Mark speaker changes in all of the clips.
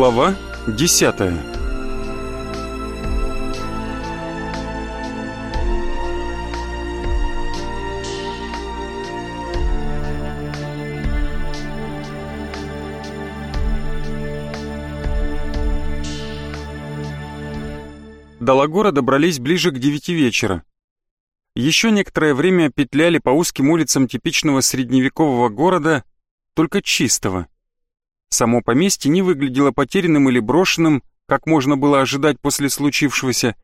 Speaker 1: Глава десятая До Лагора добрались ближе к девяти вечера. Еще некоторое время петляли по узким улицам типичного средневекового города, только чистого. Само поместье не выглядело потерянным или брошенным, как можно было ожидать после случившегося.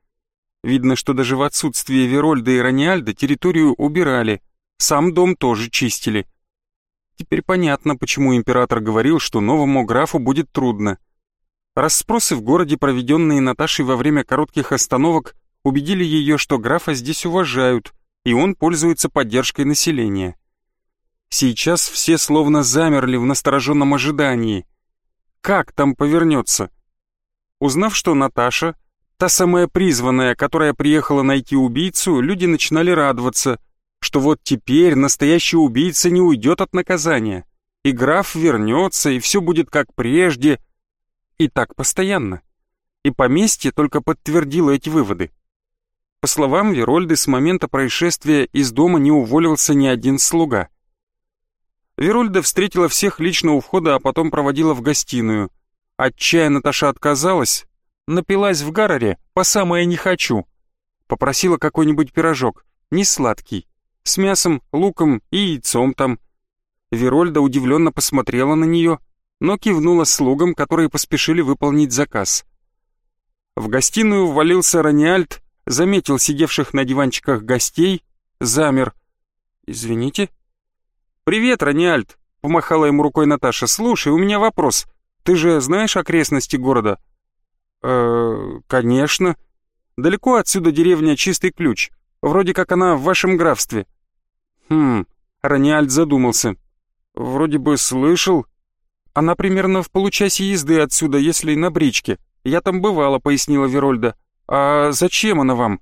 Speaker 1: Видно, что даже в отсутствие Верольда и Раниальда территорию убирали, сам дом тоже чистили. Теперь понятно, почему император говорил, что новому графу будет трудно. Расспросы в городе, проведенные Наташей во время коротких остановок, убедили ее, что графа здесь уважают, и он пользуется поддержкой населения. Сейчас все словно замерли в настороженном ожидании. Как там повернется? Узнав, что Наташа, та самая призванная, которая приехала найти убийцу, люди начинали радоваться, что вот теперь настоящий убийца не уйдет от наказания, и граф вернется, и все будет как прежде, и так постоянно. И поместье только подтвердило эти выводы. По словам Верольды, с момента происшествия из дома не уволился ни один слуга. Верольда встретила всех лично у входа, а потом проводила в гостиную. От чая Наташа отказалась, напилась в гараре, по самое не хочу. Попросила какой-нибудь пирожок, не сладкий, с мясом, луком и яйцом там. Верольда удивленно посмотрела на нее, но кивнула слугам, которые поспешили выполнить заказ. В гостиную ввалился Раниальд, заметил сидевших на диванчиках гостей, замер. «Извините?» «Привет, Раниальд!» — помахала ему рукой Наташа. «Слушай, у меня вопрос. Ты же знаешь окрестности города?» «Э, конечно. Далеко отсюда деревня Чистый Ключ. Вроде как она в вашем графстве». «Хм...» — Раниальд задумался. «Вроде бы слышал. Она примерно в получасе езды отсюда, если на бричке. Я там бывала», — пояснила Верольда. «А зачем она вам?»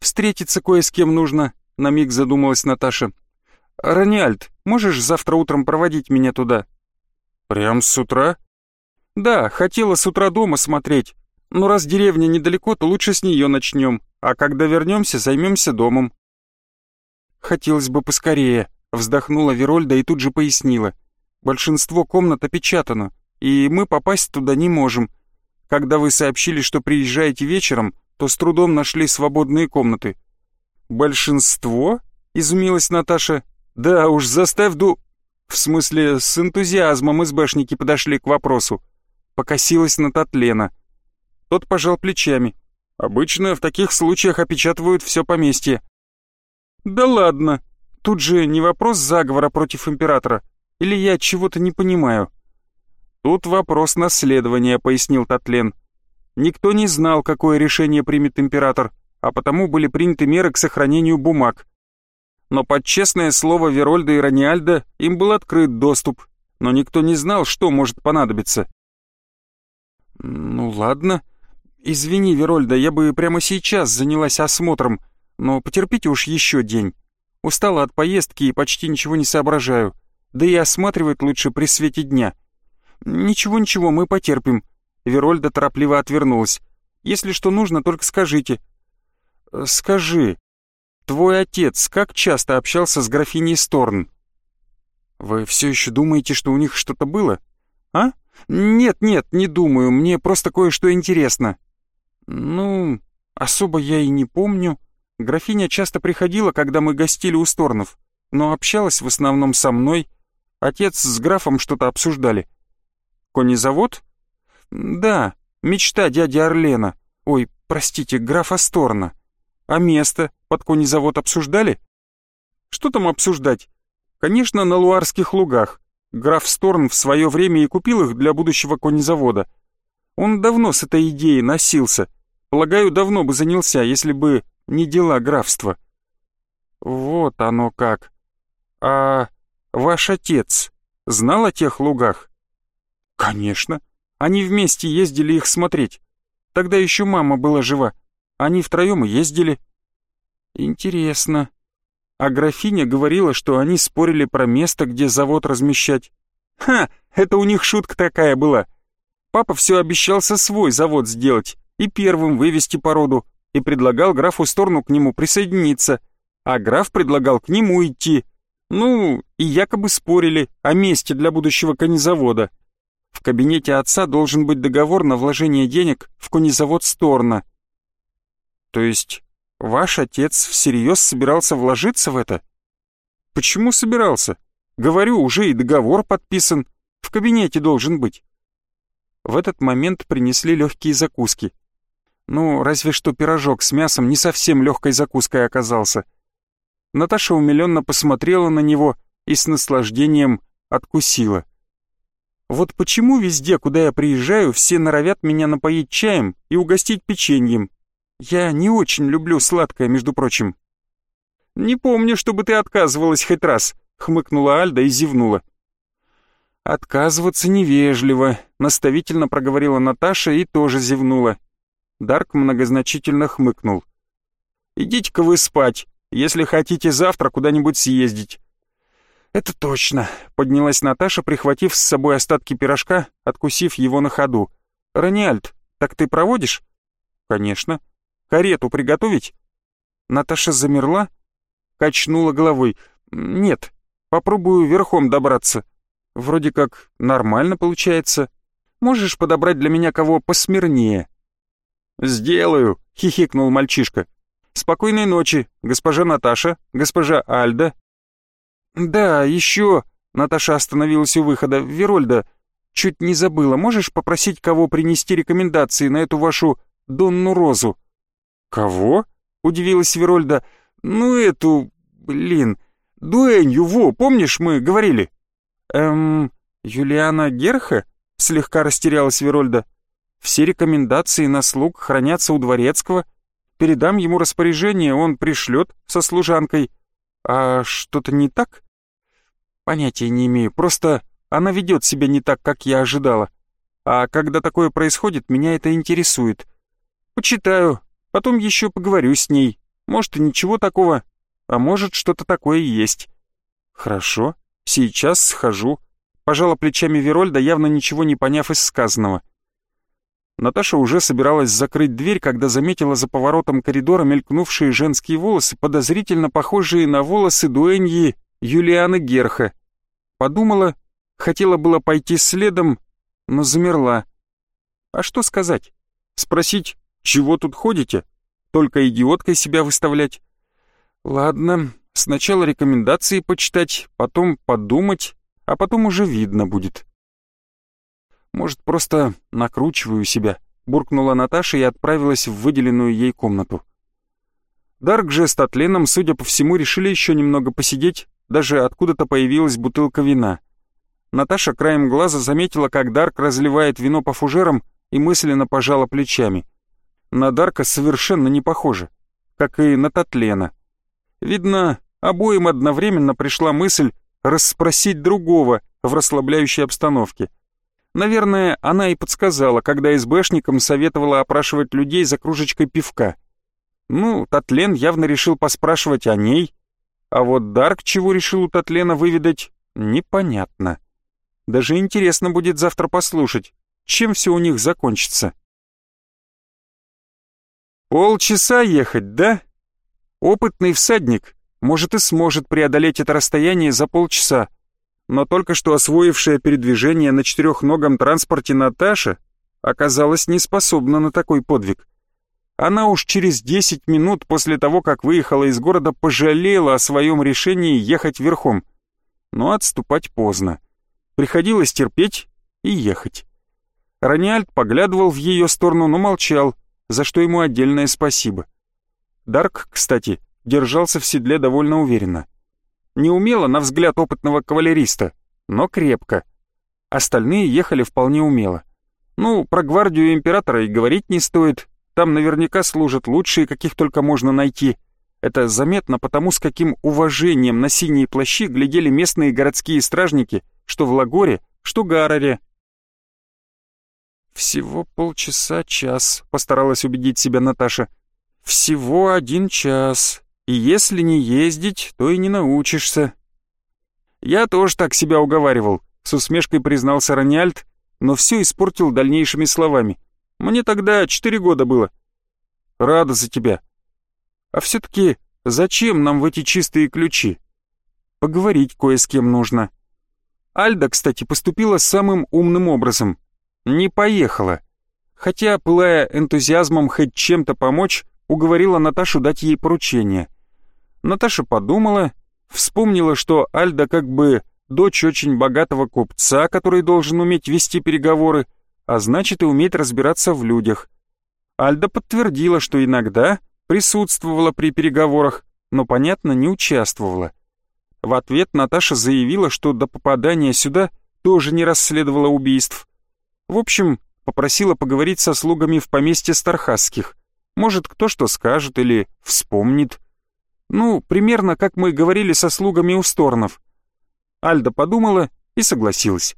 Speaker 1: «Встретиться кое с кем нужно», — на миг задумалась Наташа. «Раниальд, можешь завтра утром проводить меня туда?» «Прям с утра?» «Да, хотела с утра дома смотреть. Но раз деревня недалеко, то лучше с нее начнем, а когда вернемся, займемся домом». «Хотелось бы поскорее», — вздохнула Верольда и тут же пояснила. «Большинство комнат опечатано, и мы попасть туда не можем. Когда вы сообщили, что приезжаете вечером, то с трудом нашли свободные комнаты». «Большинство?» — изумилась Наташа. Да уж, заставь ду... В смысле, с энтузиазмом СБшники подошли к вопросу. Покосилась на Татлена. Тот пожал плечами. Обычно в таких случаях опечатывают все поместье. Да ладно, тут же не вопрос заговора против императора. Или я чего-то не понимаю? Тут вопрос наследования, пояснил Татлен. Никто не знал, какое решение примет император, а потому были приняты меры к сохранению бумаг но под честное слово Верольда и Раниальда им был открыт доступ, но никто не знал, что может понадобиться. «Ну ладно. Извини, Верольда, я бы прямо сейчас занялась осмотром, но потерпите уж еще день. Устала от поездки и почти ничего не соображаю, да и осматривать лучше при свете дня. Ничего-ничего, мы потерпим». Верольда торопливо отвернулась. «Если что нужно, только скажите». «Скажи», Твой отец как часто общался с графиней Сторн? Вы все еще думаете, что у них что-то было? А? Нет, нет, не думаю, мне просто кое-что интересно. Ну, особо я и не помню. Графиня часто приходила, когда мы гостили у Сторнов, но общалась в основном со мной. Отец с графом что-то обсуждали. Конезавод? Да, мечта дяди Орлена. Ой, простите, графа Сторна. А место под конезавод обсуждали? Что там обсуждать? Конечно, на Луарских лугах. Граф Сторн в свое время и купил их для будущего конезавода. Он давно с этой идеей носился. Полагаю, давно бы занялся, если бы не дела графства. Вот оно как. А ваш отец знал о тех лугах? Конечно. Они вместе ездили их смотреть. Тогда еще мама была жива. Они втроем ездили. Интересно. А графиня говорила, что они спорили про место, где завод размещать. Ха, это у них шутка такая была. Папа все обещался свой завод сделать и первым вывести породу, и предлагал графу Сторну к нему присоединиться, а граф предлагал к нему идти. Ну, и якобы спорили о месте для будущего конезавода. В кабинете отца должен быть договор на вложение денег в конезавод Сторна. То есть ваш отец всерьез собирался вложиться в это? Почему собирался? Говорю, уже и договор подписан. В кабинете должен быть. В этот момент принесли легкие закуски. Ну, разве что пирожок с мясом не совсем легкой закуской оказался. Наташа умиленно посмотрела на него и с наслаждением откусила. Вот почему везде, куда я приезжаю, все норовят меня напоить чаем и угостить печеньем. Я не очень люблю сладкое, между прочим. «Не помню, чтобы ты отказывалась хоть раз», — хмыкнула Альда и зевнула. «Отказываться невежливо», — наставительно проговорила Наташа и тоже зевнула. Дарк многозначительно хмыкнул. «Идите-ка вы спать, если хотите завтра куда-нибудь съездить». «Это точно», — поднялась Наташа, прихватив с собой остатки пирожка, откусив его на ходу. «Раниальд, так ты проводишь?» «Конечно. Карету приготовить?» Наташа замерла, качнула головой. «Нет, попробую верхом добраться. Вроде как нормально получается. Можешь подобрать для меня кого посмирнее?» «Сделаю», — хихикнул мальчишка. «Спокойной ночи, госпожа Наташа, госпожа Альда». «Да, еще...» — Наташа остановилась у выхода. «Верольда, чуть не забыла. Можешь попросить кого принести рекомендации на эту вашу Донну Розу?» «Кого?» — удивилась Верольда. «Ну, эту... блин... Дуэнью, во, помнишь, мы говорили?» «Эм... Юлиана Герха?» — слегка растерялась Верольда. Все рекомендации на слуг хранятся у дворецкого. Передам ему распоряжение, он пришлет со служанкой. А что-то не так? Понятия не имею, просто она ведет себя не так, как я ожидала. А когда такое происходит, меня это интересует. Почитаю, потом еще поговорю с ней. Может, и ничего такого, а может, что-то такое есть. Хорошо, сейчас схожу. Пожала плечами Верольда, явно ничего не поняв из сказанного. Наташа уже собиралась закрыть дверь, когда заметила за поворотом коридора мелькнувшие женские волосы, подозрительно похожие на волосы дуэньи Юлианы Герха. Подумала, хотела было пойти следом, но замерла. А что сказать? Спросить, чего тут ходите? Только идиоткой себя выставлять? Ладно, сначала рекомендации почитать, потом подумать, а потом уже видно будет. Может, просто накручиваю себя», — буркнула Наташа и отправилась в выделенную ей комнату. Дарк же с Татленом, судя по всему, решили еще немного посидеть, даже откуда-то появилась бутылка вина. Наташа краем глаза заметила, как Дарк разливает вино по фужерам и мысленно пожала плечами. На Дарка совершенно не похоже, как и на Татлена. Видно, обоим одновременно пришла мысль расспросить другого в расслабляющей обстановке — Наверное, она и подсказала, когда СБшникам советовала опрашивать людей за кружечкой пивка. Ну, Татлен явно решил поспрашивать о ней, а вот Дарк чего решил у Татлена выведать, непонятно. Даже интересно будет завтра послушать, чем все у них закончится. Полчаса ехать, да? Опытный всадник, может и сможет преодолеть это расстояние за полчаса, но только что освоившая передвижение на четырехногом транспорте Наташа оказалась неспособна на такой подвиг. Она уж через десять минут после того, как выехала из города, пожалела о своем решении ехать верхом. Но отступать поздно. Приходилось терпеть и ехать. Раниальд поглядывал в ее сторону, но молчал, за что ему отдельное спасибо. Дарк, кстати, держался в седле довольно уверенно. Не умело, на взгляд опытного кавалериста, но крепко. Остальные ехали вполне умело. Ну, про гвардию императора и говорить не стоит. Там наверняка служат лучшие, каких только можно найти. Это заметно потому, с каким уважением на синие плащи глядели местные городские стражники, что в Лагоре, что Гараре. «Всего полчаса-час», — постаралась убедить себя Наташа. «Всего один час. И если не ездить, то и не научишься. Я тоже так себя уговаривал, с усмешкой признался Раньальд, но все испортил дальнейшими словами. «Мне тогда четыре года было». «Рада за тебя». «А все-таки зачем нам в эти чистые ключи?» «Поговорить кое с кем нужно». Альда, кстати, поступила самым умным образом. Не поехала. Хотя, пылая энтузиазмом хоть чем-то помочь, уговорила Наташу дать ей поручение. Наташа подумала, вспомнила, что Альда как бы дочь очень богатого купца, который должен уметь вести переговоры, а значит и уметь разбираться в людях. Альда подтвердила, что иногда присутствовала при переговорах, но, понятно, не участвовала. В ответ Наташа заявила, что до попадания сюда тоже не расследовала убийств. В общем, попросила поговорить со слугами в поместье Стархасских. Может, кто что скажет или вспомнит. Ну, примерно как мы говорили со слугами у Сторнов. Альда подумала и согласилась.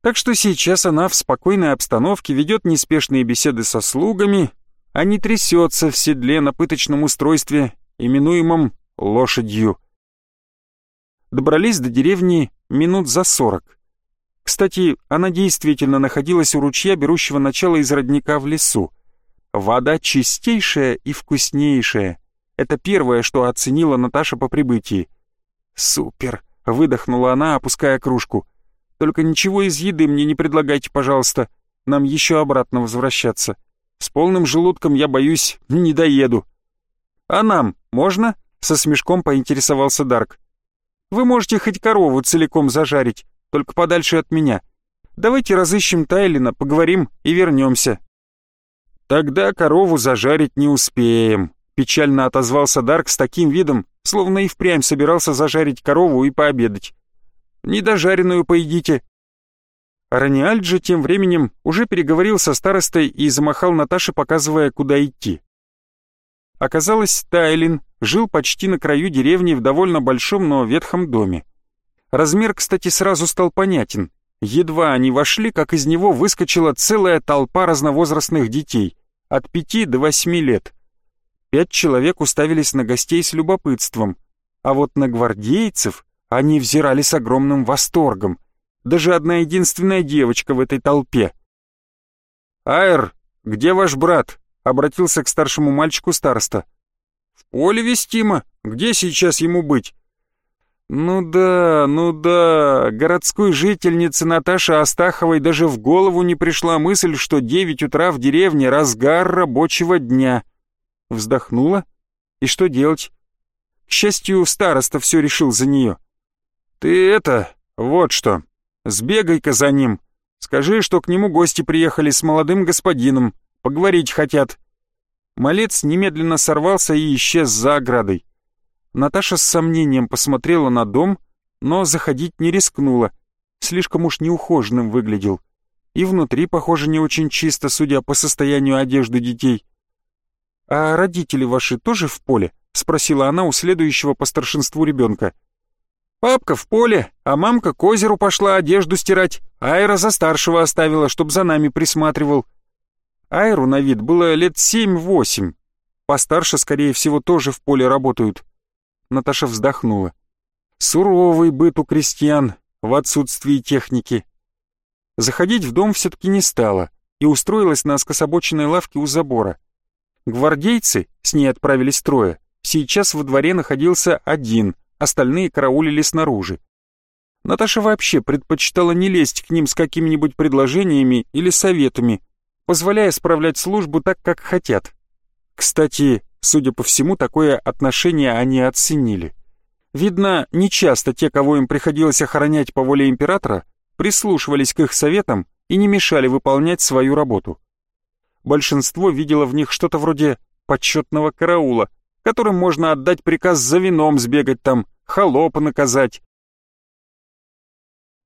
Speaker 1: Так что сейчас она в спокойной обстановке ведет неспешные беседы со слугами, а не трясется в седле на пыточном устройстве, именуемом лошадью. Добрались до деревни минут за сорок. Кстати, она действительно находилась у ручья, берущего начало из родника в лесу. Вода чистейшая и вкуснейшая. Это первое, что оценила Наташа по прибытии. «Супер!» — выдохнула она, опуская кружку. «Только ничего из еды мне не предлагайте, пожалуйста. Нам еще обратно возвращаться. С полным желудком, я боюсь, не доеду». «А нам можно?» — со смешком поинтересовался Дарк. «Вы можете хоть корову целиком зажарить, только подальше от меня. Давайте разыщем Тайлина, поговорим и вернемся». «Тогда корову зажарить не успеем», — печально отозвался Дарк с таким видом, словно и впрямь собирался зажарить корову и пообедать. «Недожаренную поедите». Раниальд же тем временем уже переговорил со старостой и замахал Наташе, показывая, куда идти. Оказалось, Тайлин жил почти на краю деревни в довольно большом, но ветхом доме. Размер, кстати, сразу стал понятен. Едва они вошли, как из него выскочила целая толпа разновозрастных детей от пяти до восьми лет. Пять человек уставились на гостей с любопытством, а вот на гвардейцев они взирали с огромным восторгом. Даже одна единственная девочка в этой толпе. «Айр, где ваш брат?» — обратился к старшему мальчику староста. «В поле вестимо. Где сейчас ему быть?» Ну да, ну да, городской жительнице Наташи Астаховой даже в голову не пришла мысль, что девять утра в деревне разгар рабочего дня. Вздохнула. И что делать? К счастью, староста все решил за нее. Ты это, вот что, сбегай-ка за ним. Скажи, что к нему гости приехали с молодым господином, поговорить хотят. Малец немедленно сорвался и исчез за оградой. Наташа с сомнением посмотрела на дом, но заходить не рискнула. Слишком уж неухоженным выглядел. И внутри, похоже, не очень чисто, судя по состоянию одежды детей. «А родители ваши тоже в поле?» — спросила она у следующего по старшинству ребенка. «Папка в поле, а мамка к озеру пошла одежду стирать. Айра за старшего оставила, чтоб за нами присматривал». Айру на вид было лет семь-восемь. Постарше, скорее всего, тоже в поле работают. Наташа вздохнула. Суровый быт у крестьян в отсутствии техники. Заходить в дом все-таки не стала и устроилась на скособоченной лавке у забора. Гвардейцы, с ней отправились трое, сейчас во дворе находился один, остальные караулили снаружи. Наташа вообще предпочитала не лезть к ним с какими-нибудь предложениями или советами, позволяя справлять службу так, как хотят. Кстати, Судя по всему, такое отношение они оценили. Видно, нечасто те, кого им приходилось охранять по воле императора, прислушивались к их советам и не мешали выполнять свою работу. Большинство видело в них что-то вроде почетного караула, которым можно отдать приказ за вином сбегать там, холопа наказать.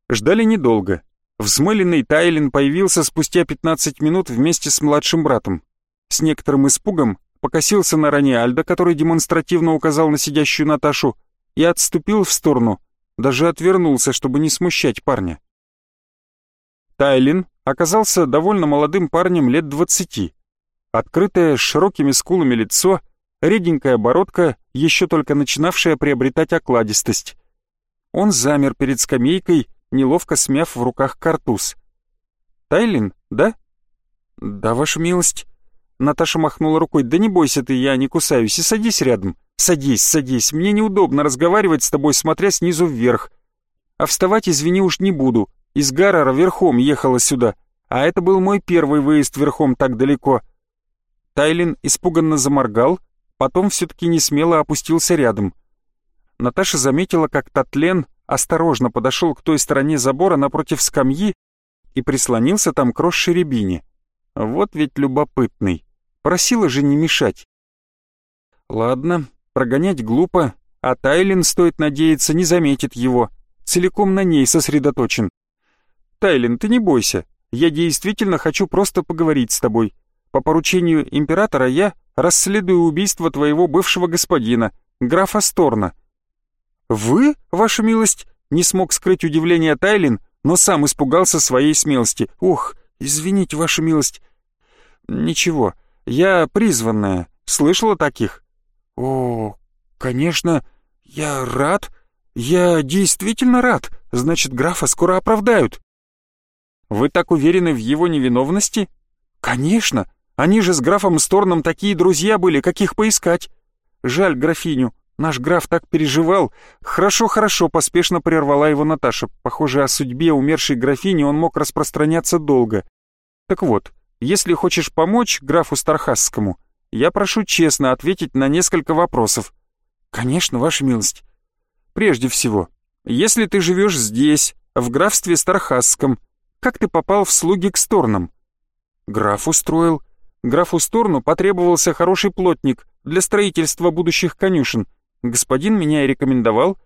Speaker 1: Ждали недолго. Взмыленный Тайлин появился спустя 15 минут вместе с младшим братом. С некоторым испугом покосился на Раниальда, который демонстративно указал на сидящую Наташу, и отступил в сторону, даже отвернулся, чтобы не смущать парня. Тайлин оказался довольно молодым парнем лет двадцати. Открытое, с широкими скулами лицо, реденькая бородка, еще только начинавшая приобретать окладистость. Он замер перед скамейкой, неловко смяв в руках картуз. Тайлин, да?» «Да, ваша милость». Наташа махнула рукой. «Да не бойся ты, я не кусаюсь, и садись рядом. Садись, садись, мне неудобно разговаривать с тобой, смотря снизу вверх. А вставать, извини, уж не буду. Из Гаррера верхом ехала сюда, а это был мой первый выезд верхом так далеко». Тайлин испуганно заморгал, потом все-таки не смело опустился рядом. Наташа заметила, как Татлен осторожно подошел к той стороне забора напротив скамьи и прислонился там к росшеребине. Вот ведь любопытный. Просила же не мешать. Ладно, прогонять глупо, а Тайлин, стоит надеяться, не заметит его. Целиком на ней сосредоточен. Тайлин, ты не бойся. Я действительно хочу просто поговорить с тобой. По поручению императора я расследую убийство твоего бывшего господина, графа Сторна. «Вы, ваша милость?» — не смог скрыть удивление Тайлин, но сам испугался своей смелости. «Ох, извините, ваша милость». «Ничего, я призванная. Слышала таких?» «О, конечно, я рад. Я действительно рад. Значит, графа скоро оправдают». «Вы так уверены в его невиновности?» «Конечно. Они же с графом Сторном такие друзья были, каких поискать. Жаль графиню. Наш граф так переживал. Хорошо, хорошо, поспешно прервала его Наташа. Похоже, о судьбе умершей графини он мог распространяться долго. Так вот, если хочешь помочь графу Стархасскому, я прошу честно ответить на несколько вопросов. Конечно, ваша милость. Прежде всего, если ты живешь здесь, в графстве Стархасском, как ты попал в слуги к Сторнам? Граф устроил. Графу Сторну потребовался хороший плотник для строительства будущих конюшен. Господин меня и рекомендовал.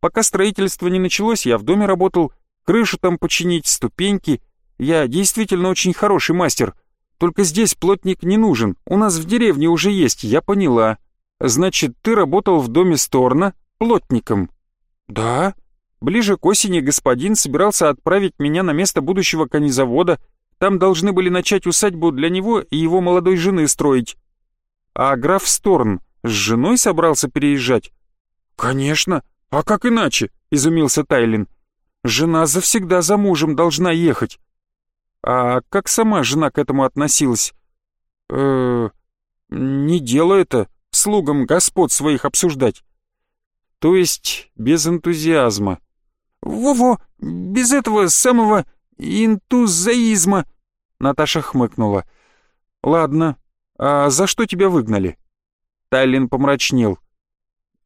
Speaker 1: Пока строительство не началось, я в доме работал, крышу там починить, ступеньки. Я действительно очень хороший мастер. Только здесь плотник не нужен, у нас в деревне уже есть, я поняла. Значит, ты работал в доме Сторна плотником? Да. Ближе к осени господин собирался отправить меня на место будущего конезавода. Там должны были начать усадьбу для него и его молодой жены строить. А граф Сторн с женой собрался переезжать? Конечно. А как иначе? Изумился Тайлин. Жена завсегда за мужем должна ехать. А как сама жена к этому относилась? э не дело это слугам господ своих обсуждать. То есть без энтузиазма. Во-во, без этого самого энтузиазма. Наташа хмыкнула. Ладно, а за что тебя выгнали? Тайлин помрачнел.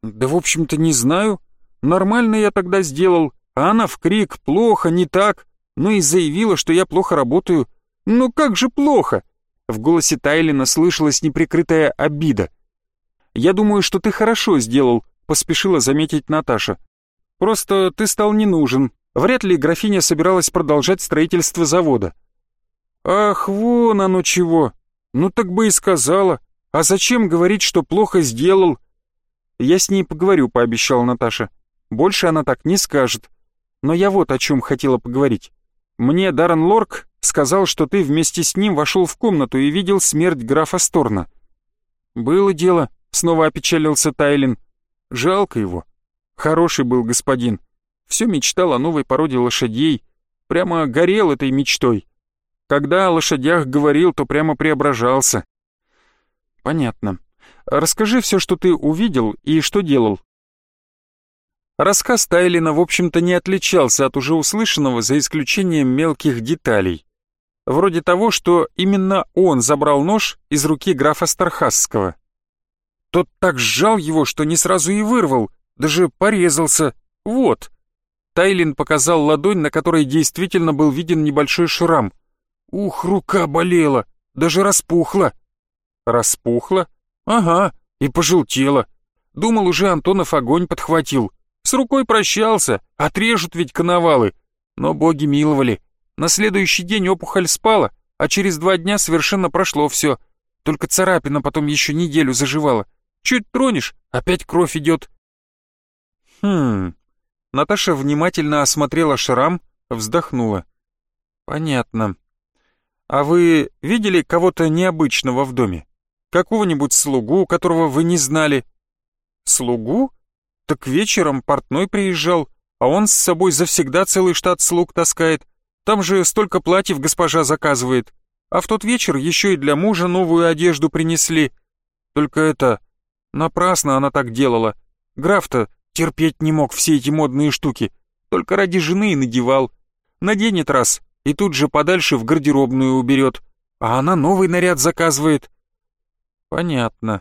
Speaker 1: «Да, в общем-то, не знаю. Нормально я тогда сделал, а она в крик «плохо, не так», ну и заявила, что я плохо работаю. Ну как же плохо?» В голосе Тайлина слышалась неприкрытая обида. «Я думаю, что ты хорошо сделал», — поспешила заметить Наташа. «Просто ты стал не нужен. Вряд ли графиня собиралась продолжать строительство завода». «Ах, вон оно чего! Ну так бы и сказала. А зачем говорить, что плохо сделал? Я с ней поговорю, пообещала Наташа. Больше она так не скажет. Но я вот о чем хотела поговорить. Мне Даррен Лорк сказал, что ты вместе с ним вошел в комнату и видел смерть графа Сторна. Было дело, снова опечалился Тайлин. Жалко его. Хороший был господин. Все мечтал о новой породе лошадей. Прямо горел этой мечтой. Когда о лошадях говорил, то прямо преображался. «Понятно. Расскажи все, что ты увидел и что делал». Рассказ Тайлина, в общем-то, не отличался от уже услышанного, за исключением мелких деталей. Вроде того, что именно он забрал нож из руки графа Стархасского. Тот так сжал его, что не сразу и вырвал, даже порезался. Вот. Тайлин показал ладонь, на которой действительно был виден небольшой шрам. Ух, рука болела, даже распухла. Распухла? Ага, и пожелтела. Думал, уже Антонов огонь подхватил. С рукой прощался, отрежут ведь коновалы. Но боги миловали. На следующий день опухоль спала, а через два дня совершенно прошло все. Только царапина потом еще неделю заживала. Чуть тронешь, опять кровь идет. Хм. Наташа внимательно осмотрела шрам, вздохнула. Понятно. А вы видели кого-то необычного в доме? Какого-нибудь слугу, которого вы не знали?» «Слугу? Так вечером портной приезжал, а он с собой завсегда целый штат слуг таскает. Там же столько платьев госпожа заказывает. А в тот вечер еще и для мужа новую одежду принесли. Только это... Напрасно она так делала. Граф-то терпеть не мог все эти модные штуки. Только ради жены и надевал. Наденет раз, и тут же подальше в гардеробную уберет. А она новый наряд заказывает. Понятно.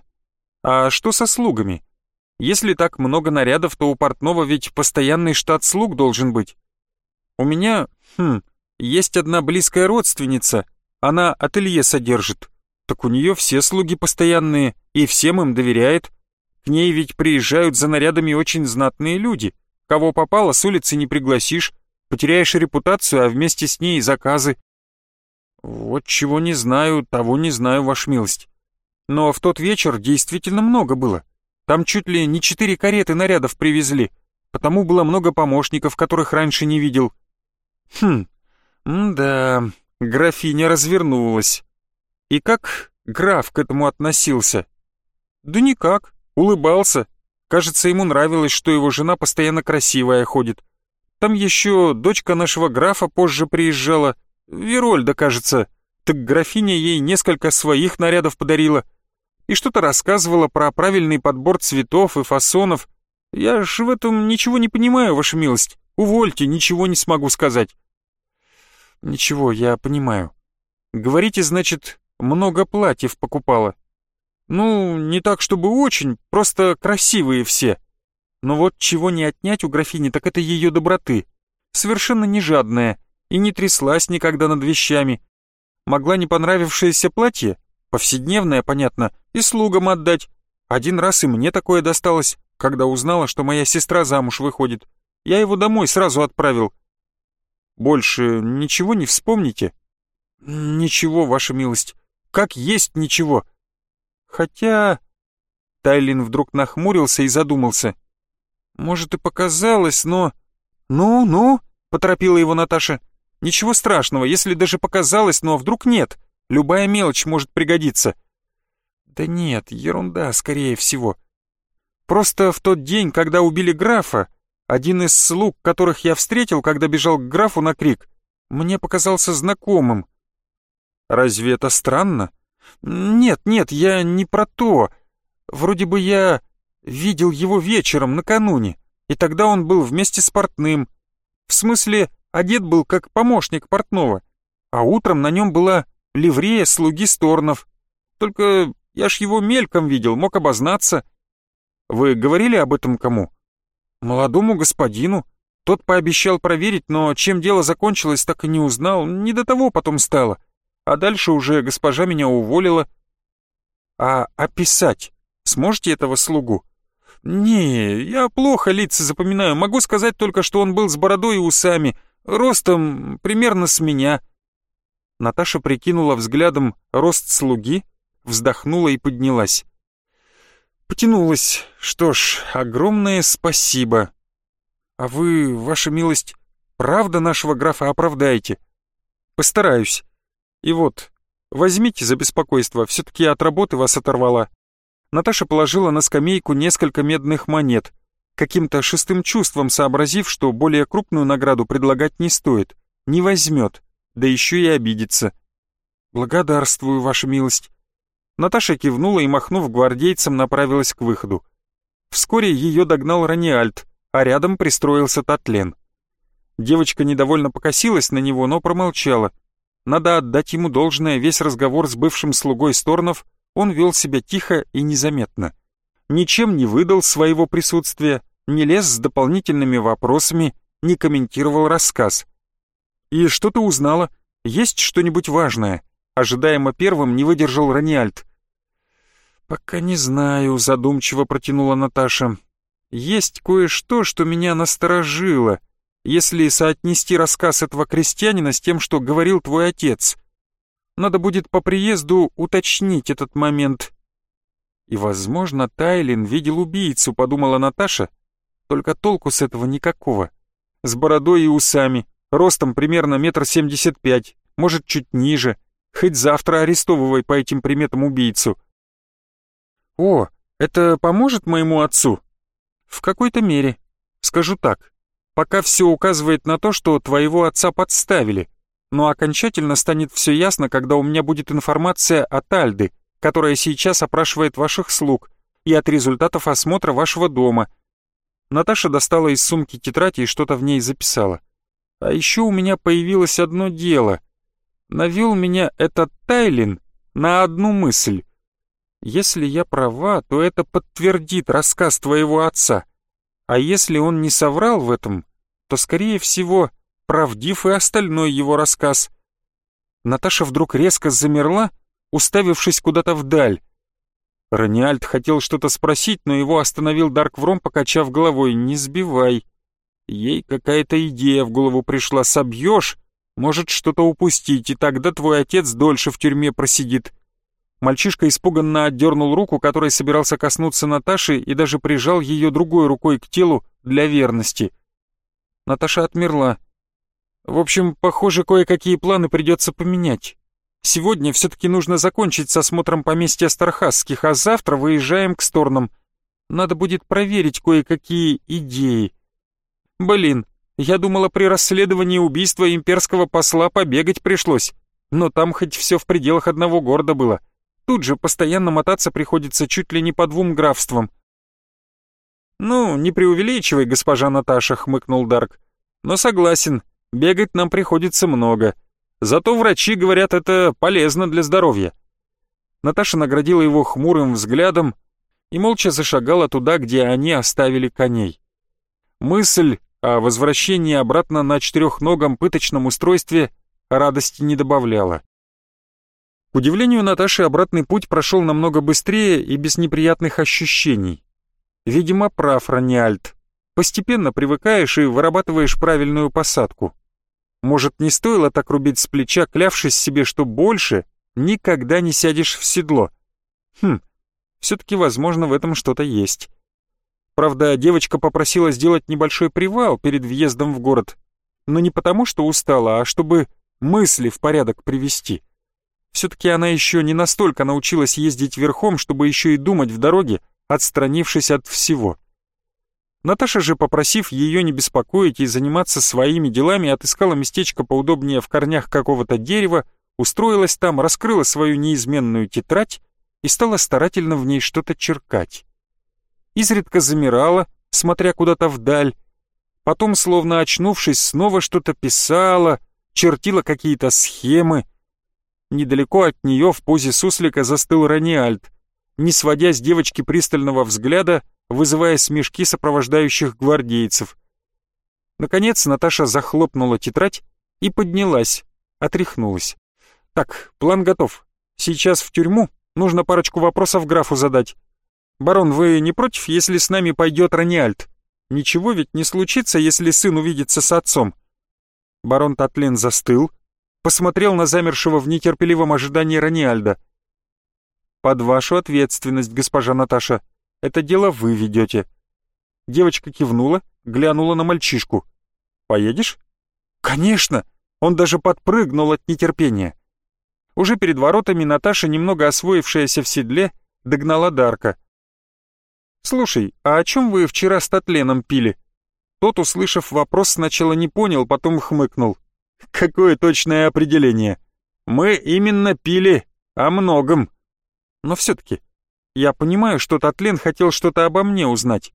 Speaker 1: А что со слугами? Если так много нарядов, то у портного ведь постоянный штат слуг должен быть. У меня, хм, есть одна близкая родственница, она ателье содержит. Так у нее все слуги постоянные, и всем им доверяет. К ней ведь приезжают за нарядами очень знатные люди. Кого попало, с улицы не пригласишь, потеряешь репутацию, а вместе с ней и заказы. Вот чего не знаю, того не знаю, ваш милость. Но в тот вечер действительно много было. Там чуть ли не четыре кареты нарядов привезли, потому было много помощников, которых раньше не видел. Хм, да, графиня развернулась. И как граф к этому относился? Да никак, улыбался. Кажется, ему нравилось, что его жена постоянно красивая ходит. Там еще дочка нашего графа позже приезжала, Верольда, кажется. Так графиня ей несколько своих нарядов подарила. И что-то рассказывала про правильный подбор цветов и фасонов. Я ж в этом ничего не понимаю, ваша милость. Увольте, ничего не смогу сказать. Ничего, я понимаю. Говорите, значит, много платьев покупала. Ну, не так, чтобы очень, просто красивые все. Но вот чего не отнять у графини, так это ее доброты. Совершенно не жадная и не тряслась никогда над вещами. Могла не понравившееся платье, повседневное, понятно, и слугам отдать. Один раз и мне такое досталось, когда узнала, что моя сестра замуж выходит. Я его домой сразу отправил, больше ничего не вспомните? Ничего, ваша милость. Как есть ничего. Хотя... Тайлин вдруг нахмурился и задумался. Может и показалось, но... Ну, ну, поторопила его Наташа. Ничего страшного, если даже показалось, но вдруг нет. Любая мелочь может пригодиться. Да нет, ерунда, скорее всего. Просто в тот день, когда убили графа, один из слуг, которых я встретил, когда бежал к графу на крик, мне показался знакомым. Разве это странно? Нет, нет, я не про то. Вроде бы я видел его вечером накануне, и тогда он был вместе с портным. В смысле, одет был как помощник портного, а утром на нем была ливрея слуги Сторнов. Только я ж его мельком видел, мог обознаться. Вы говорили об этом кому? Молодому господину. Тот пообещал проверить, но чем дело закончилось, так и не узнал. Не до того потом стало. А дальше уже госпожа меня уволила. А описать сможете этого слугу? Не, я плохо лица запоминаю. Могу сказать только, что он был с бородой и усами, ростом примерно с меня. Наташа прикинула взглядом рост слуги, вздохнула и поднялась. Потянулась. Что ж, огромное спасибо. А вы, ваша милость, правда нашего графа оправдаете? Постараюсь. И вот, возьмите за беспокойство, все-таки от работы вас оторвала. Наташа положила на скамейку несколько медных монет, каким-то шестым чувством сообразив, что более крупную награду предлагать не стоит, не возьмет, да еще и обидится. «Благодарствую, ваша милость. Наташа кивнула и, махнув гвардейцам, направилась к выходу. Вскоре ее догнал Раниальд, а рядом пристроился Татлен. Девочка недовольно покосилась на него, но промолчала. Надо отдать ему должное, весь разговор с бывшим слугой Сторнов он вел себя тихо и незаметно. Ничем не выдал своего присутствия, не лез с дополнительными вопросами, не комментировал рассказ. «И что ты узнала? Есть что-нибудь важное?» Ожидаемо первым не выдержал Раниальд. «Пока не знаю», — задумчиво протянула Наташа. «Есть кое-что, что меня насторожило, если соотнести рассказ этого крестьянина с тем, что говорил твой отец. Надо будет по приезду уточнить этот момент». «И, возможно, Тайлин видел убийцу», — подумала Наташа. «Только толку с этого никакого. С бородой и усами, ростом примерно метр семьдесят пять, может, чуть ниже». Хоть завтра арестовывай по этим приметам убийцу. О, это поможет моему отцу? В какой-то мере. Скажу так. Пока все указывает на то, что твоего отца подставили, но окончательно станет все ясно, когда у меня будет информация от Альды, которая сейчас опрашивает ваших слуг, и от результатов осмотра вашего дома. Наташа достала из сумки тетрадь и что-то в ней записала. А еще у меня появилось одно дело. Навел меня этот Тайлин на одну мысль. Если я права, то это подтвердит рассказ твоего отца. А если он не соврал в этом, то, скорее всего, правдив и остальной его рассказ. Наташа вдруг резко замерла, уставившись куда-то вдаль. Раниальд хотел что-то спросить, но его остановил Дарквром, покачав головой. «Не сбивай. Ей какая-то идея в голову пришла. Собьешь, может что-то упустить, и тогда твой отец дольше в тюрьме просидит». Мальчишка испуганно отдернул руку, которой собирался коснуться Наташи, и даже прижал ее другой рукой к телу для верности. Наташа отмерла. В общем, похоже, кое-какие планы придется поменять. Сегодня все-таки нужно закончить с осмотром поместья Стархасских, а завтра выезжаем к Сторнам. Надо будет проверить кое-какие идеи. Блин, я думала, при расследовании убийства имперского посла побегать пришлось. Но там хоть все в пределах одного города было. Тут же постоянно мотаться приходится чуть ли не по двум графствам. «Ну, не преувеличивай, госпожа Наташа», — хмыкнул Дарк. «Но согласен, бегать нам приходится много. Зато врачи говорят, это полезно для здоровья». Наташа наградила его хмурым взглядом и молча зашагала туда, где они оставили коней. Мысль о возвращении обратно на четырехногом пыточном устройстве радости не добавляла. К удивлению Наташи, обратный путь прошел намного быстрее и без неприятных ощущений. Видимо, прав Раниальд. Постепенно привыкаешь и вырабатываешь правильную посадку. Может, не стоило так рубить с плеча, клявшись себе, что больше никогда не сядешь в седло. Хм, все-таки, возможно, в этом что-то есть. Правда, девочка попросила сделать небольшой привал перед въездом в город, но не потому, что устала, а чтобы мысли в порядок привести. Все-таки она еще не настолько научилась ездить верхом, чтобы еще и думать в дороге, отстранившись от всего. Наташа же, попросив ее не беспокоить и заниматься своими делами, отыскала местечко поудобнее в корнях какого-то дерева, устроилась там, раскрыла свою неизменную тетрадь и стала старательно в ней что-то черкать. Изредка замирала, смотря куда-то вдаль, потом, словно очнувшись, снова что-то писала, чертила какие-то схемы, Недалеко от нее в позе суслика застыл Раниальд, не сводя с девочки пристального взгляда, вызывая смешки сопровождающих гвардейцев. Наконец Наташа захлопнула тетрадь и поднялась, отряхнулась. «Так, план готов. Сейчас в тюрьму, нужно парочку вопросов графу задать. Барон, вы не против, если с нами пойдет Раниальд? Ничего ведь не случится, если сын увидится с отцом». Барон Татлен застыл, посмотрел на замершего в нетерпеливом ожидании Раниальда. «Под вашу ответственность, госпожа Наташа. Это дело вы ведете». Девочка кивнула, глянула на мальчишку. «Поедешь?» «Конечно!» Он даже подпрыгнул от нетерпения. Уже перед воротами Наташа, немного освоившаяся в седле, догнала Дарка. «Слушай, а о чем вы вчера с Татленом пили?» Тот, услышав вопрос, сначала не понял, потом хмыкнул. Какое точное определение. Мы именно пили о многом. Но все-таки, я понимаю, что Татлен хотел что-то обо мне узнать.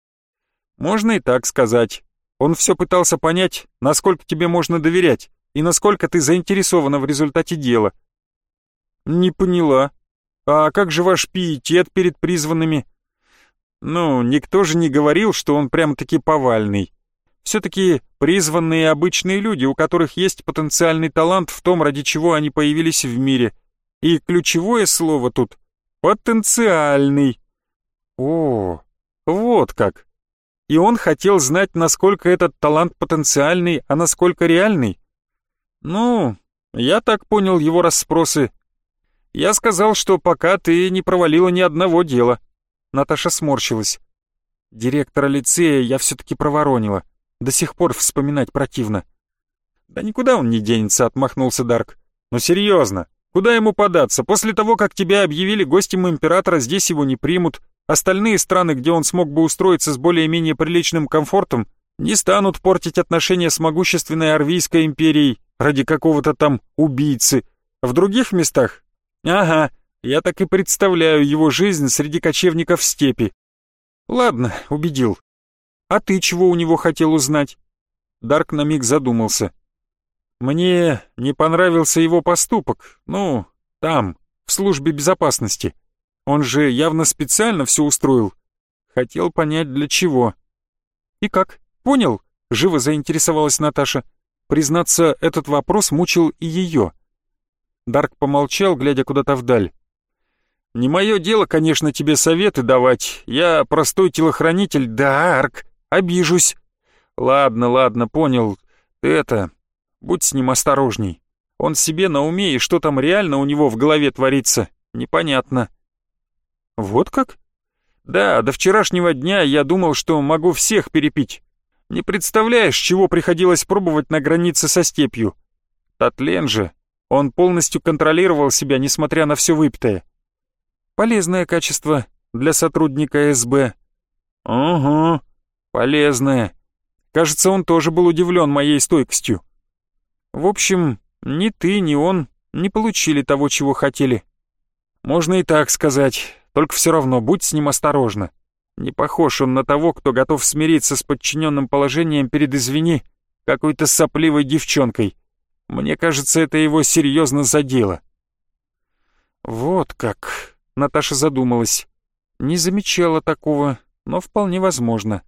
Speaker 1: Можно и так сказать. Он все пытался понять, насколько тебе можно доверять и насколько ты заинтересована в результате дела. Не поняла. А как же ваш пиетет перед призванными? Ну, никто же не говорил, что он прям-таки повальный. Все-таки призванные обычные люди, у которых есть потенциальный талант в том, ради чего они появились в мире. И ключевое слово тут — потенциальный. О, вот как. И он хотел знать, насколько этот талант потенциальный, а насколько реальный. Ну, я так понял его расспросы. Я сказал, что пока ты не провалила ни одного дела. Наташа сморщилась. Директора лицея я все-таки проворонила. До сих пор вспоминать противно. Да никуда он не денется, отмахнулся Дарк. Но серьезно, куда ему податься? После того, как тебя объявили гостем императора, здесь его не примут. Остальные страны, где он смог бы устроиться с более-менее приличным комфортом, Не станут портить отношения с могущественной Арвийской империей ради какого-то там убийцы. В других местах? Ага, я так и представляю его жизнь среди кочевников степи. Ладно, убедил. А ты чего у него хотел узнать? Дарк на миг задумался. Мне не понравился его поступок. Ну, там, в службе безопасности. Он же явно специально все устроил. Хотел понять, для чего. И как? Понял? Живо заинтересовалась Наташа. Признаться, этот вопрос мучил и ее. Дарк помолчал, глядя куда-то вдаль. «Не мое дело, конечно, тебе советы давать. Я простой телохранитель, Дарк. Обижусь». «Ладно, ладно, понял. Ты это... Будь с ним осторожней. Он себе на уме, и что там реально у него в голове творится, непонятно». «Вот как?» «Да, до вчерашнего дня я думал, что могу всех перепить. Не представляешь, чего приходилось пробовать на границе со степью. Татлен же, он полностью контролировал себя, несмотря на все выпитое. Полезное качество для сотрудника СБ. Угу, полезное. Кажется, он тоже был удивлен моей стойкостью. В общем, ни ты, ни он не получили того, чего хотели. Можно и так сказать, только все равно будь с ним осторожна. Не похож он на того, кто готов смириться с подчиненным положением перед, извини, какой-то сопливой девчонкой. Мне кажется, это его серьезно задело. Вот как... Наташа задумалась. Не замечала такого, но вполне возможно.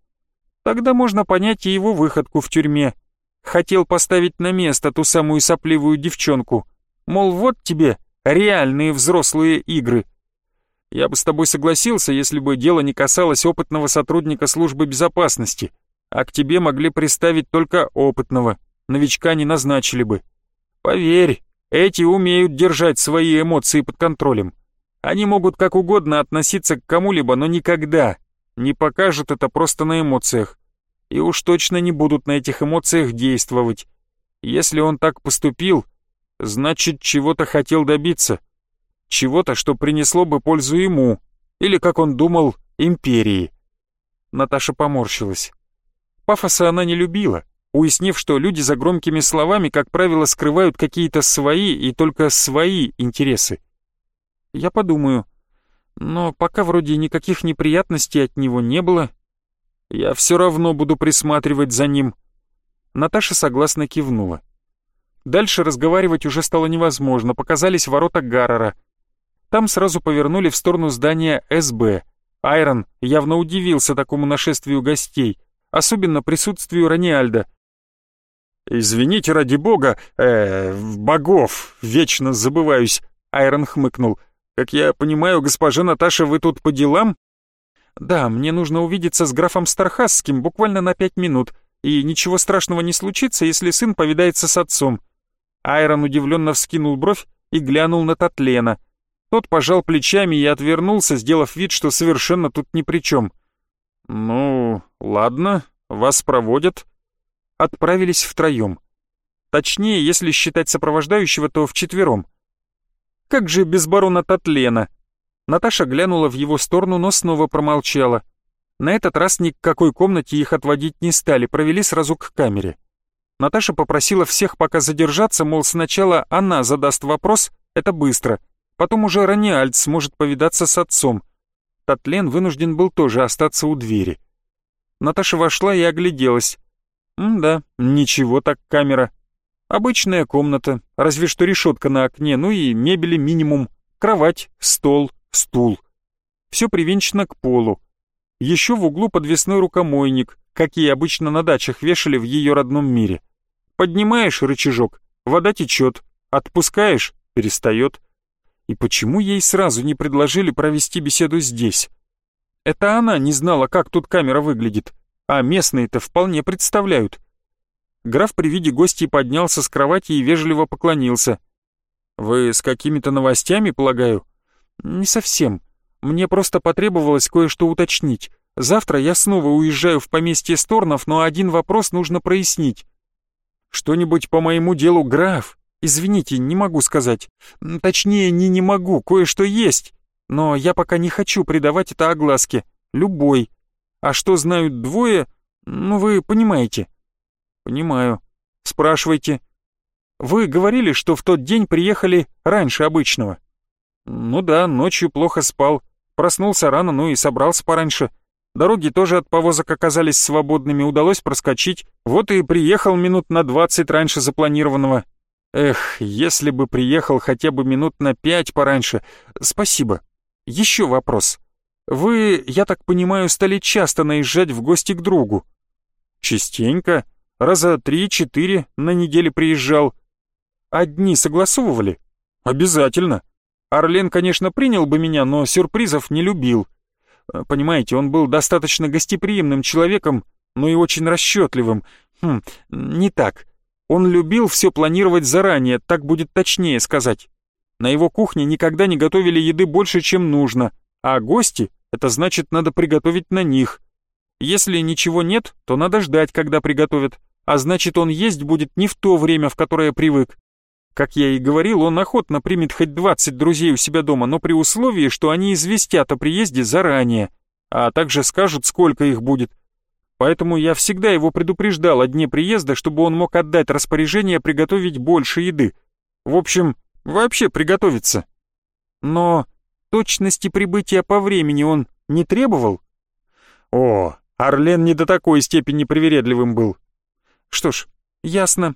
Speaker 1: Тогда можно понять и его выходку в тюрьме. Хотел поставить на место ту самую сопливую девчонку. Мол, вот тебе реальные взрослые игры. Я бы с тобой согласился, если бы дело не касалось опытного сотрудника службы безопасности, а к тебе могли приставить только опытного, новичка не назначили бы. Поверь, эти умеют держать свои эмоции под контролем. Они могут как угодно относиться к кому-либо, но никогда не покажут это просто на эмоциях. И уж точно не будут на этих эмоциях действовать. Если он так поступил, значит, чего-то хотел добиться. Чего-то, что принесло бы пользу ему. Или, как он думал, империи. Наташа поморщилась. Пафоса она не любила, уяснив, что люди за громкими словами, как правило, скрывают какие-то свои и только свои интересы. Я подумаю. Но пока вроде никаких неприятностей от него не было. Я все равно буду присматривать за ним. Наташа согласно кивнула. Дальше разговаривать уже стало невозможно, показались ворота Гаррера. Там сразу повернули в сторону здания СБ. Айрон явно удивился такому нашествию гостей, особенно присутствию Раниальда. «Извините, ради бога, э, богов, вечно забываюсь», — Айрон хмыкнул. «Как я понимаю, госпожа Наташа, вы тут по делам?» «Да, мне нужно увидеться с графом Стархасским буквально на пять минут, и ничего страшного не случится, если сын повидается с отцом». Айрон удивленно вскинул бровь и глянул на Татлена. Тот пожал плечами и отвернулся, сделав вид, что совершенно тут ни при чем. «Ну, ладно, вас проводят». Отправились втроем. Точнее, если считать сопровождающего, то вчетвером — как же без барона Татлена? Наташа глянула в его сторону, но снова промолчала. На этот раз ни к какой комнате их отводить не стали, провели сразу к камере. Наташа попросила всех пока задержаться, мол, сначала она задаст вопрос, это быстро, потом уже Раниальд сможет повидаться с отцом. Татлен вынужден был тоже остаться у двери. Наташа вошла и огляделась. М-да, ничего так камера. Обычная комната, разве что решетка на окне, ну и мебели минимум. Кровать, стол, стул. Все привинчено к полу. Еще в углу подвесной рукомойник, какие обычно на дачах вешали в ее родном мире. Поднимаешь рычажок, вода течет, отпускаешь, перестает. И почему ей сразу не предложили провести беседу здесь? Это она не знала, как тут камера выглядит, а местные-то вполне представляют. Граф при виде гостей поднялся с кровати и вежливо поклонился. «Вы с какими-то новостями, полагаю?» «Не совсем. Мне просто потребовалось кое-что уточнить. Завтра я снова уезжаю в поместье Сторнов, но один вопрос нужно прояснить». «Что-нибудь по моему делу, граф? Извините, не могу сказать. Точнее, не не могу, кое-что есть. Но я пока не хочу придавать это огласке. Любой. А что знают двое, Ну, вы понимаете. Понимаю. Спрашивайте. Вы говорили, что в тот день приехали раньше обычного. Ну да, ночью плохо спал. Проснулся рано, ну и собрался пораньше. Дороги тоже от повозок оказались свободными, удалось проскочить. Вот и приехал минут на двадцать раньше запланированного. Эх, если бы приехал хотя бы минут на пять пораньше. Спасибо. Еще вопрос. Вы, я так понимаю, стали часто наезжать в гости к другу? Частенько. Раза три-четыре на неделе приезжал. Одни согласовывали? Обязательно. Орлен, конечно, принял бы меня, но сюрпризов не любил. Понимаете, он был достаточно гостеприимным человеком, но и очень расчетливым. Хм, не так. Он любил все планировать заранее, так будет точнее сказать. На его кухне никогда не готовили еды больше, чем нужно, а гости — это значит, надо приготовить на них. Если ничего нет, то надо ждать, когда приготовят, а значит, он есть будет не в то время, в которое привык. Как я и говорил, он охотно примет хоть 20 друзей у себя дома, но при условии, что они известят о приезде заранее, а также скажут, сколько их будет, Поэтому я всегда его предупреждал о дне приезда, чтобы он мог отдать распоряжение приготовить больше еды. В общем, вообще приготовиться. Но точности прибытия по времени он не требовал? О, Орлен не до такой степени привередливым был. Что ж, ясно.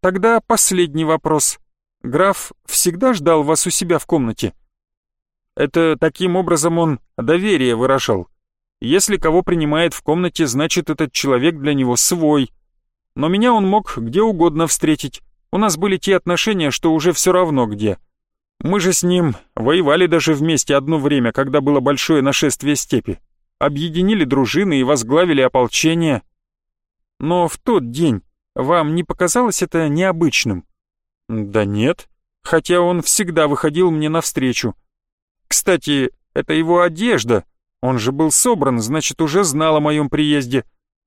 Speaker 1: Тогда последний вопрос. Граф всегда ждал вас у себя в комнате? Это таким образом он доверие выражал. Если кого принимает в комнате, значит этот человек для него свой. Но меня он мог где угодно встретить. У нас были те отношения, что уже все равно где. Мы же с ним воевали даже вместе одно время, когда было большое нашествие степи. Объединили дружины и возглавили ополчение. Но в тот день вам не показалось это необычным? Да нет, хотя он всегда выходил мне навстречу. Кстати, это его одежда — он же был собран, значит, уже знал о моем приезде.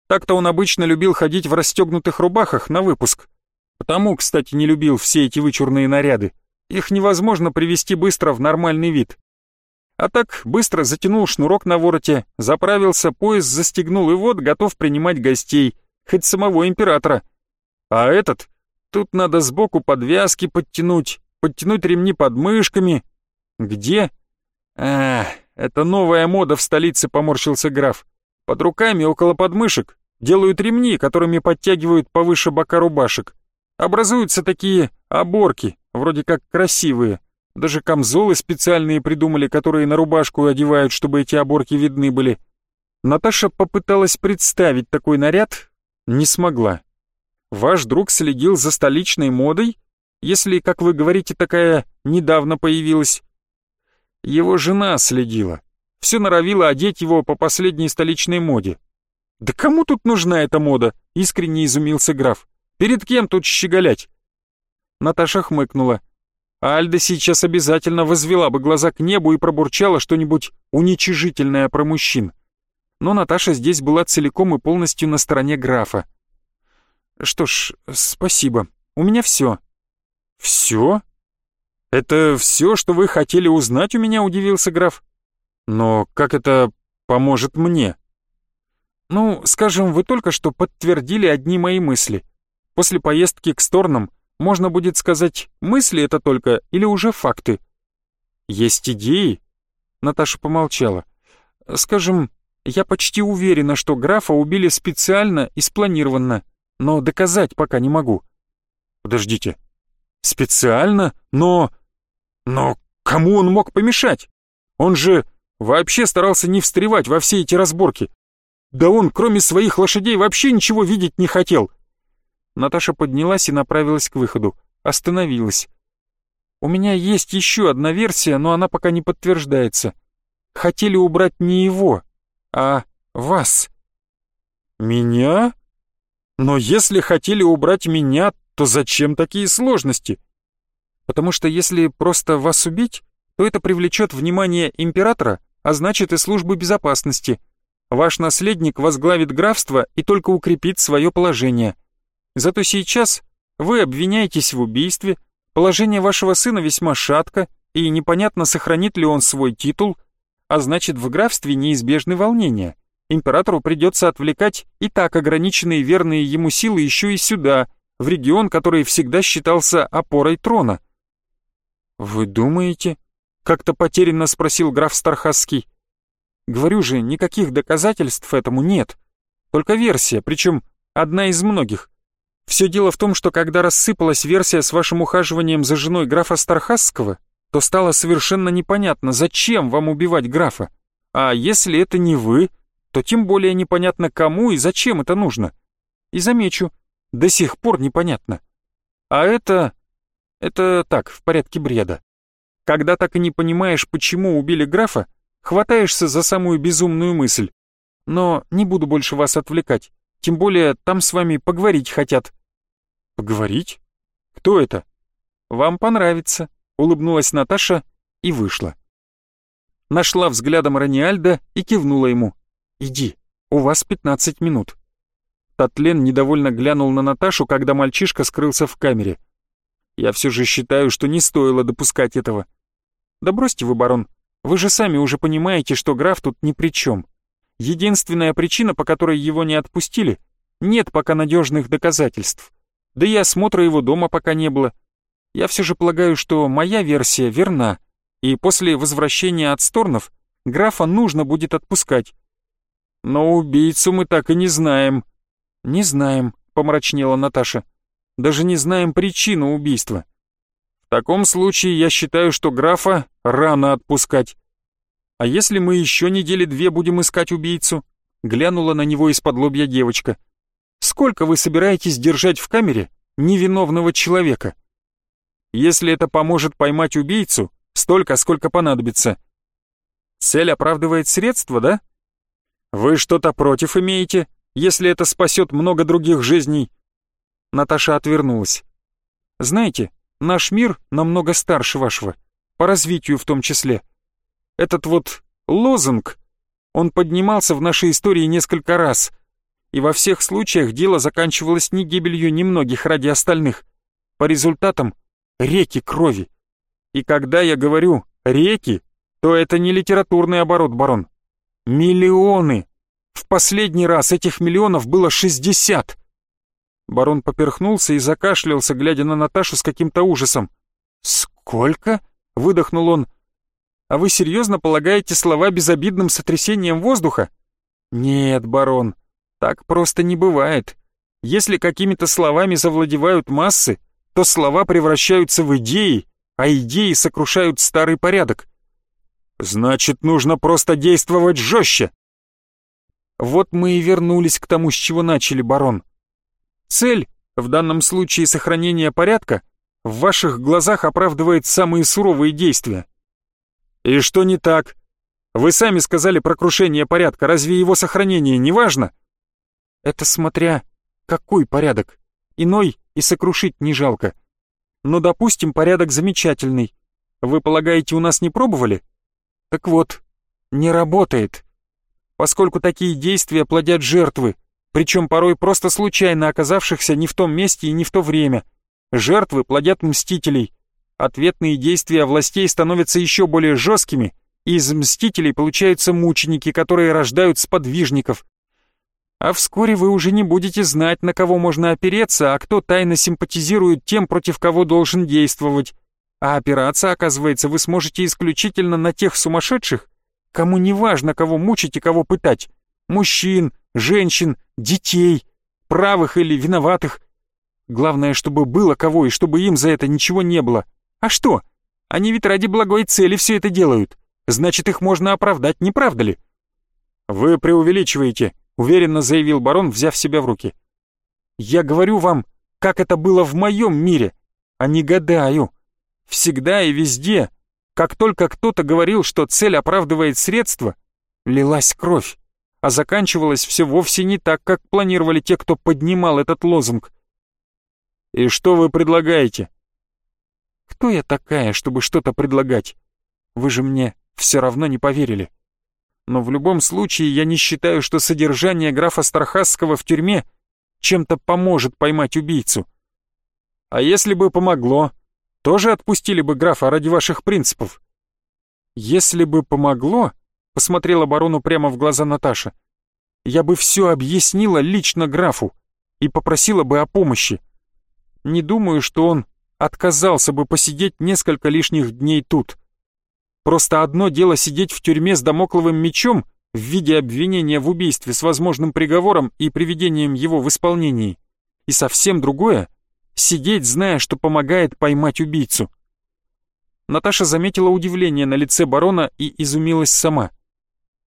Speaker 1: Так-то он обычно любил ходить в расстегнутых рубахах на выпуск. Потому, кстати, не любил все эти вычурные наряды. Их невозможно привести быстро в нормальный вид. А так быстро затянул шнурок на вороте, заправился, пояс застегнул и вот готов принимать гостей, хоть самого императора. А этот, тут надо сбоку подвязки подтянуть, подтянуть ремни под мышками. Где? Ах, «Это новая мода в столице», — поморщился граф. «Под руками, около подмышек, делают ремни, которыми подтягивают повыше бока рубашек. Образуются такие оборки, вроде как красивые. Даже камзолы специальные придумали, которые на рубашку одевают, чтобы эти оборки видны были. Наташа попыталась представить такой наряд, не смогла. Ваш друг следил за столичной модой? Если, как вы говорите, такая недавно появилась, его жена следила. Все норовила одеть его по последней столичной моде. «Да кому тут нужна эта мода?» — искренне изумился граф. «Перед кем тут щеголять?» Наташа хмыкнула. Альда сейчас обязательно возвела бы глаза к небу и пробурчала что-нибудь уничижительное про мужчин. Но Наташа здесь была целиком и полностью на стороне графа. «Что ж, спасибо. У меня все». «Все?» «Это все, что вы хотели узнать у меня?» — удивился граф. «Но как это поможет мне?» «Ну, скажем, вы только что подтвердили одни мои мысли. После поездки к Сторнам можно будет сказать, мысли это только или уже факты?» «Есть идеи?» Наташа помолчала. «Скажем, я почти уверена, что графа убили специально и спланированно, но доказать пока не могу». «Подождите, специально? Но...» Но кому он мог помешать? Он же вообще старался не встревать во все эти разборки. Да он, кроме своих лошадей, вообще ничего видеть не хотел. Наташа поднялась и направилась к выходу. Остановилась. У меня есть еще одна версия, но она пока не подтверждается. Хотели убрать не его, а вас. Меня? Но если хотели убрать меня, то зачем такие сложности? потому что если просто вас убить, то это привлечет внимание императора, а значит и службы безопасности. Ваш наследник возглавит графство и только укрепит свое положение. Зато сейчас вы обвиняетесь в убийстве, положение вашего сына весьма шатко, и непонятно, сохранит ли он свой титул, а значит в графстве неизбежны волнения. императору придется отвлекать и так ограниченные верные ему силы еще и сюда, в регион, который всегда считался опорой трона. «Вы думаете?» — как-то потерянно спросил граф Стархасский. «Говорю же, никаких доказательств этому нет. Только версия, причем одна из многих. Все дело в том, что когда рассыпалась версия с вашим ухаживанием за женой графа Стархасского, то стало совершенно непонятно, зачем вам убивать графа. А если это не вы, то тем более непонятно кому и зачем это нужно. И замечу, до сих пор непонятно. А это... это так, в порядке бреда. Когда так и не понимаешь, почему убили графа, хватаешься за самую безумную мысль. Но не буду больше вас отвлекать, тем более там с вами поговорить хотят. Поговорить? Кто это? Вам понравится, улыбнулась Наташа и вышла. Нашла взглядом Раниальда и кивнула ему. «Иди, у вас пятнадцать минут». Татлен недовольно глянул на Наташу, когда мальчишка скрылся в камере. «Я все же считаю, что не стоило допускать этого». «Да бросьте вы, барон, вы же сами уже понимаете, что граф тут ни при чем. Единственная причина, по которой его не отпустили, нет пока надежных доказательств. Да и осмотра его дома пока не было. Я все же полагаю, что моя версия верна, и после возвращения от Сторнов графа нужно будет отпускать. Но убийцу мы так и не знаем, «Не знаем», — помрачнела Наташа. «Даже не знаем причину убийства». «В таком случае я считаю, что графа рано отпускать». «А если мы еще недели две будем искать убийцу?» Глянула на него из-под лобья девочка. «Сколько вы собираетесь держать в камере невиновного человека?» «Если это поможет поймать убийцу, столько, сколько понадобится». «Цель оправдывает средства, да?» «Вы что-то против имеете?» если это спасет много других жизней». Наташа отвернулась. «Знаете, наш мир намного старше вашего, по развитию в том числе. Этот вот лозунг, он поднимался в нашей истории несколько раз, и во всех случаях дело заканчивалось не гибелью немногих ради остальных. По результатам — реки крови. И когда я говорю «реки», то это не литературный оборот, барон. Миллионы, в последний раз этих миллионов было шестьдесят. Барон поперхнулся и закашлялся, глядя на Наташу с каким-то ужасом. «Сколько?» — выдохнул он. «А вы серьезно полагаете слова безобидным сотрясением воздуха?» «Нет, барон, так просто не бывает. Если какими-то словами завладевают массы, то слова превращаются в идеи, а идеи сокрушают старый порядок. Значит, нужно просто действовать жестче. Вот мы и вернулись к тому, с чего начали, барон. Цель, в данном случае сохранение порядка, в ваших глазах оправдывает самые суровые действия. И что не так? Вы сами сказали про крушение порядка, разве его сохранение не важно? Это смотря какой порядок. Иной и сокрушить не жалко. Но, допустим, порядок замечательный. Вы полагаете, у нас не пробовали? Так вот, не работает поскольку такие действия плодят жертвы, причем порой просто случайно оказавшихся не в том месте и не в то время. Жертвы плодят мстителей. Ответные действия властей становятся еще более жесткими, и из мстителей получаются мученики, которые рождают сподвижников. А вскоре вы уже не будете знать, на кого можно опереться, а кто тайно симпатизирует тем, против кого должен действовать. А опираться, оказывается, вы сможете исключительно на тех сумасшедших, Кому не важно, кого мучить и кого пытать. Мужчин, женщин, детей, правых или виноватых. Главное, чтобы было кого и чтобы им за это ничего не было. А что? Они ведь ради благой цели все это делают. Значит, их можно оправдать, не правда ли? Вы преувеличиваете, уверенно заявил барон, взяв себя в руки. Я говорю вам, как это было в моем мире, а не гадаю. Всегда и везде как только кто-то говорил, что цель оправдывает средства, лилась кровь, а заканчивалось все вовсе не так, как планировали те, кто поднимал этот лозунг. «И что вы предлагаете?» «Кто я такая, чтобы что-то предлагать? Вы же мне все равно не поверили. Но в любом случае я не считаю, что содержание графа Стархасского в тюрьме чем-то поможет поймать убийцу. А если бы помогло, тоже отпустили бы графа ради ваших принципов? Если бы помогло, посмотрела барону прямо в глаза Наташа, я бы все объяснила лично графу и попросила бы о помощи. Не думаю, что он отказался бы посидеть несколько лишних дней тут. Просто одно дело сидеть в тюрьме с домокловым мечом в виде обвинения в убийстве с возможным приговором и приведением его в исполнении, и совсем другое — сидеть, зная, что помогает поймать убийцу. Наташа заметила удивление на лице барона и изумилась сама.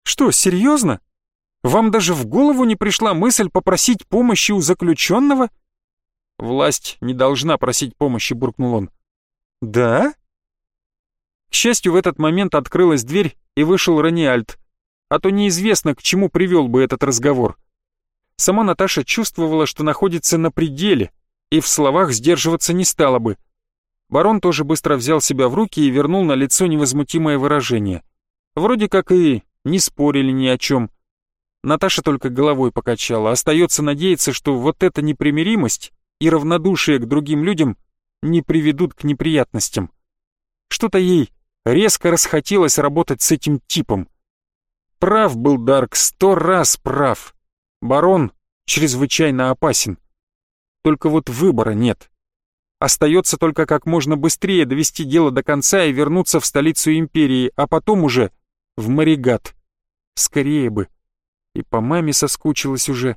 Speaker 1: «Что, серьезно? Вам даже в голову не пришла мысль попросить помощи у заключенного?» «Власть не должна просить помощи», — буркнул он. «Да?» К счастью, в этот момент открылась дверь и вышел Раниальд, а то неизвестно, к чему привел бы этот разговор. Сама Наташа чувствовала, что находится на пределе, и в словах сдерживаться не стала бы. Барон тоже быстро взял себя в руки и вернул на лицо невозмутимое выражение. Вроде как и не спорили ни о чем. Наташа только головой покачала. Остается надеяться, что вот эта непримиримость и равнодушие к другим людям не приведут к неприятностям. Что-то ей резко расхотелось работать с этим типом. Прав был Дарк, сто раз прав. Барон чрезвычайно опасен. Только вот выбора нет. Остается только как можно быстрее довести дело до конца и вернуться в столицу империи, а потом уже в Маригат. Скорее бы. И по маме соскучилась уже.